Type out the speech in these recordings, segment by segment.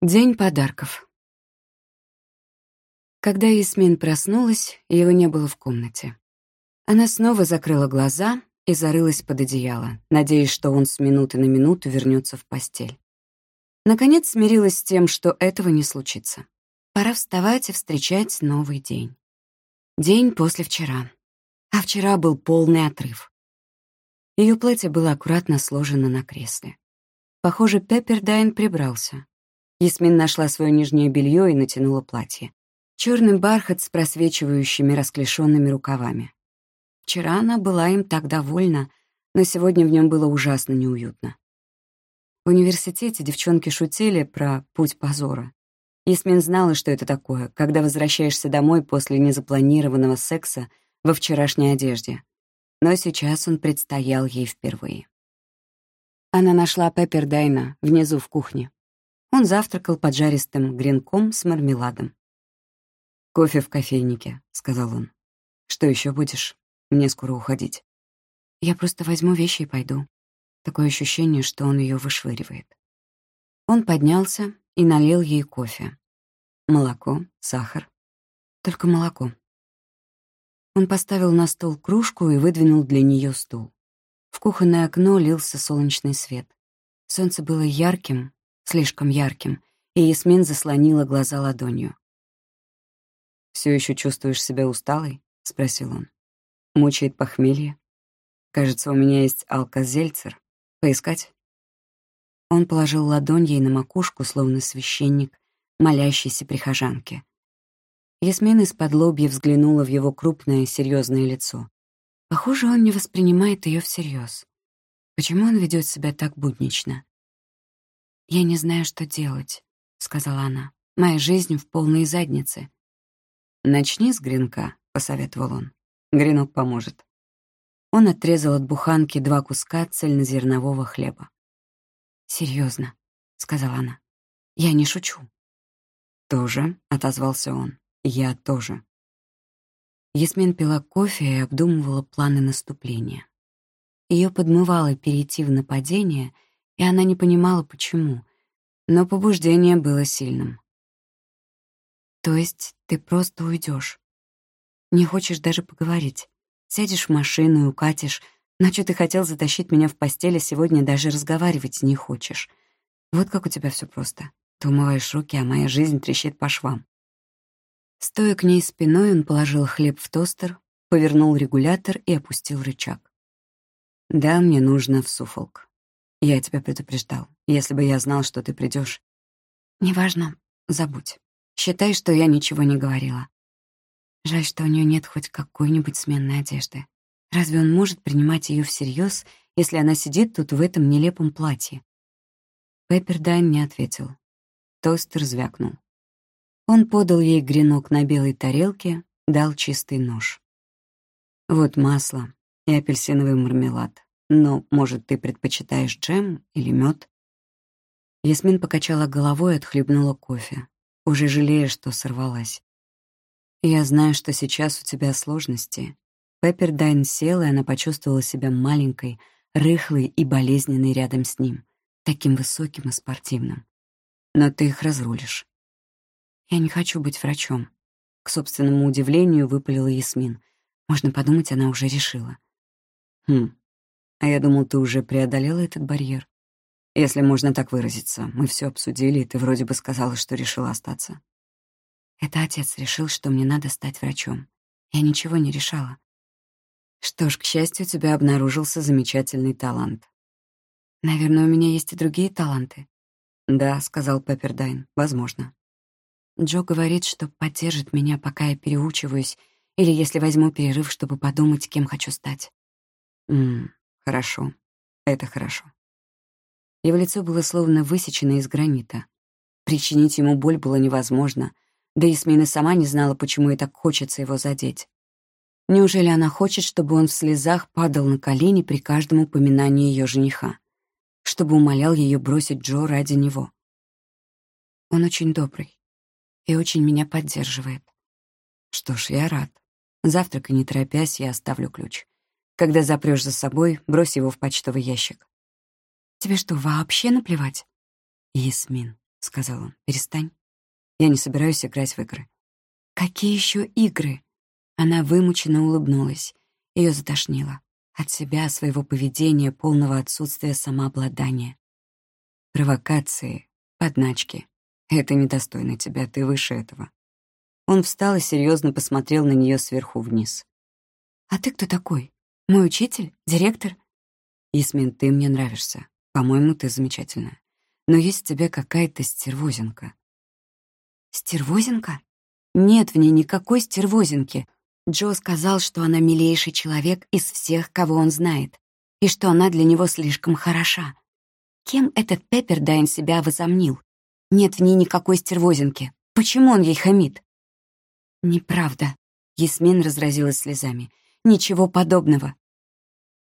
День подарков. Когда Ясмин проснулась, его не было в комнате. Она снова закрыла глаза и зарылась под одеяло, надеясь, что он с минуты на минуту вернется в постель. Наконец смирилась с тем, что этого не случится. Пора вставать и встречать новый день. День после вчера. А вчера был полный отрыв. Ее платье было аккуратно сложено на кресле. Похоже, Пеппердайн прибрался. Ясмин нашла свое нижнее белье и натянула платье. Черный бархат с просвечивающими расклешенными рукавами. Вчера она была им так довольна, но сегодня в нем было ужасно неуютно. В университете девчонки шутили про путь позора. Ясмин знала, что это такое, когда возвращаешься домой после незапланированного секса во вчерашней одежде. Но сейчас он предстоял ей впервые. Она нашла Пеппердайна внизу в кухне. Он завтракал поджаристым гренком с мармеладом. «Кофе в кофейнике», — сказал он. «Что еще будешь? Мне скоро уходить». «Я просто возьму вещи и пойду». Такое ощущение, что он ее вышвыривает. Он поднялся и налил ей кофе. Молоко, сахар. Только молоко. Он поставил на стол кружку и выдвинул для нее стул. В кухонное окно лился солнечный свет. Солнце было ярким, слишком ярким, и Ясмин заслонила глаза ладонью. Все еще чувствуешь себя усталой?» — спросил он. «Мучает похмелье? Кажется, у меня есть алкозельцер. Поискать?» Он положил ладонь ей на макушку, словно священник, молящийся прихожанке. Ясмин из-под лобья взглянула в его крупное, серьезное лицо. Похоже, он не воспринимает ее всерьез. Почему он ведет себя так буднично? «Я не знаю, что делать», — сказала она. «Моя жизнь в полной заднице». «Начни с гренка», — посоветовал он. «Гренок поможет». Он отрезал от буханки два куска цельнозернового хлеба. «Серьезно», — сказала она. «Я не шучу». «Тоже», — отозвался он. «Я тоже». Ясмин пила кофе и обдумывала планы наступления. Ее подмывало перейти в нападение — и она не понимала, почему. Но побуждение было сильным. «То есть ты просто уйдешь? Не хочешь даже поговорить? Сядешь в машину и укатишь, Значит, ты хотел затащить меня в постель, а сегодня даже разговаривать не хочешь. Вот как у тебя все просто. Ты умываешь руки, а моя жизнь трещит по швам». Стоя к ней спиной, он положил хлеб в тостер, повернул регулятор и опустил рычаг. «Да, мне нужно в Суфолк. Я тебя предупреждал. Если бы я знал, что ты придешь. Неважно, забудь. Считай, что я ничего не говорила. Жаль, что у нее нет хоть какой-нибудь сменной одежды. Разве он может принимать ее всерьез, если она сидит тут в этом нелепом платье? Пеппердайн не ответил. Тостер звякнул. Он подал ей гренок на белой тарелке, дал чистый нож. Вот масло и апельсиновый мармелад. Но, может, ты предпочитаешь джем или мед? Ясмин покачала головой и отхлебнула кофе, уже жалея, что сорвалась. «Я знаю, что сейчас у тебя сложности». Пеппердайн села, и она почувствовала себя маленькой, рыхлой и болезненной рядом с ним, таким высоким и спортивным. Но ты их разрулишь. «Я не хочу быть врачом», — к собственному удивлению выпалила Ясмин. Можно подумать, она уже решила. «Хм, а я думал, ты уже преодолела этот барьер. Если можно так выразиться, мы все обсудили, и ты вроде бы сказала, что решила остаться. Это отец решил, что мне надо стать врачом. Я ничего не решала. Что ж, к счастью, у тебя обнаружился замечательный талант. Наверное, у меня есть и другие таланты. Да, сказал Пеппердайн, возможно. Джо говорит, что поддержит меня, пока я переучиваюсь, или если возьму перерыв, чтобы подумать, кем хочу стать. Ммм, Хорошо. Это хорошо. Его лицо было словно высечено из гранита. Причинить ему боль было невозможно, да и Смина сама не знала, почему ей так хочется его задеть. Неужели она хочет, чтобы он в слезах падал на колени при каждом упоминании ее жениха? Чтобы умолял ее бросить Джо ради него? Он очень добрый и очень меня поддерживает. Что ж, я рад. Завтра, не торопясь, я оставлю ключ. Когда запрёшь за собой, брось его в почтовый ящик. Тебе что, вообще наплевать? Ясмин, — сказал он. «Перестань. Я не собираюсь играть в игры». «Какие еще игры?» Она вымученно улыбнулась. Ее затошнило. От себя, своего поведения, полного отсутствия самообладания. Провокации, подначки. Это недостойно тебя, ты выше этого. Он встал и серьезно посмотрел на нее сверху вниз. «А ты кто такой? Мой учитель? Директор?» «Ясмин, ты мне нравишься. По-моему, ты замечательная. Но есть в тебе какая-то стервозинка». «Стервозинка? Нет в ней никакой стервозинки. Джо сказал, что она милейший человек из всех, кого он знает, и что она для него слишком хороша. Кем этот Пеппердайн себя возомнил? Нет в ней никакой стервозинки. Почему он ей хамит? Неправда. Ясмин разразилась слезами. Ничего подобного.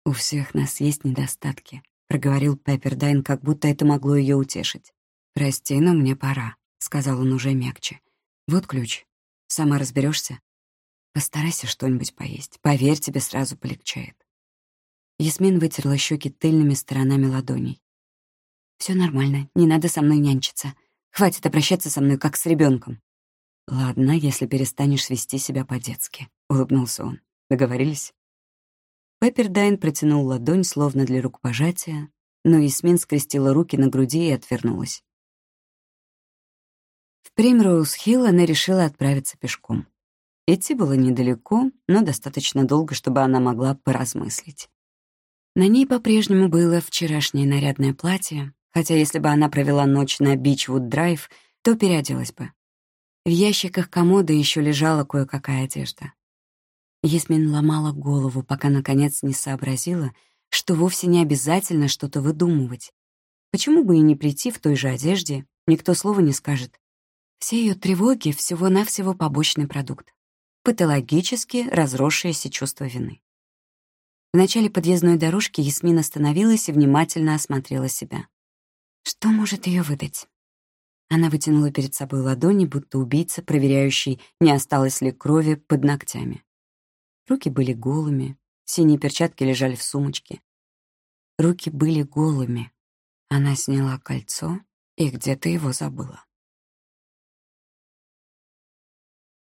У всех нас есть недостатки, проговорил Пеппердайн, как будто это могло ее утешить. Прости, но мне пора, сказал он уже мягче. Вот ключ. Сама разберешься. Постарайся что-нибудь поесть. Поверь, тебе сразу полегчает. Ясмин вытерла щеки тыльными сторонами ладоней. Все нормально, не надо со мной нянчиться. Хватит обращаться со мной, как с ребенком. Ладно, если перестанешь вести себя по-детски, улыбнулся он. Договорились? Пеппердайн протянул ладонь, словно для рукопожатия, но Ясмин скрестила руки на груди и отвернулась. В Примроуз-Хилл она решила отправиться пешком. Идти было недалеко, но достаточно долго, чтобы она могла поразмыслить. На ней по-прежнему было вчерашнее нарядное платье, хотя если бы она провела ночь на Бичвуд-драйв, то переоделась бы. В ящиках комода еще лежала кое-какая одежда. Ясмин ломала голову, пока, наконец, не сообразила, что вовсе не обязательно что-то выдумывать. Почему бы и не прийти в той же одежде, никто слова не скажет. Все ее тревоги — всего-навсего побочный продукт патологически разросшееся чувство вины. В начале подъездной дорожки Ясмин остановилась и внимательно осмотрела себя. Что может ее выдать? Она вытянула перед собой ладони, будто убийца, проверяющий, не осталось ли крови под ногтями. Руки были голыми, синие перчатки лежали в сумочке. Руки были голыми. Она сняла кольцо и где-то его забыла.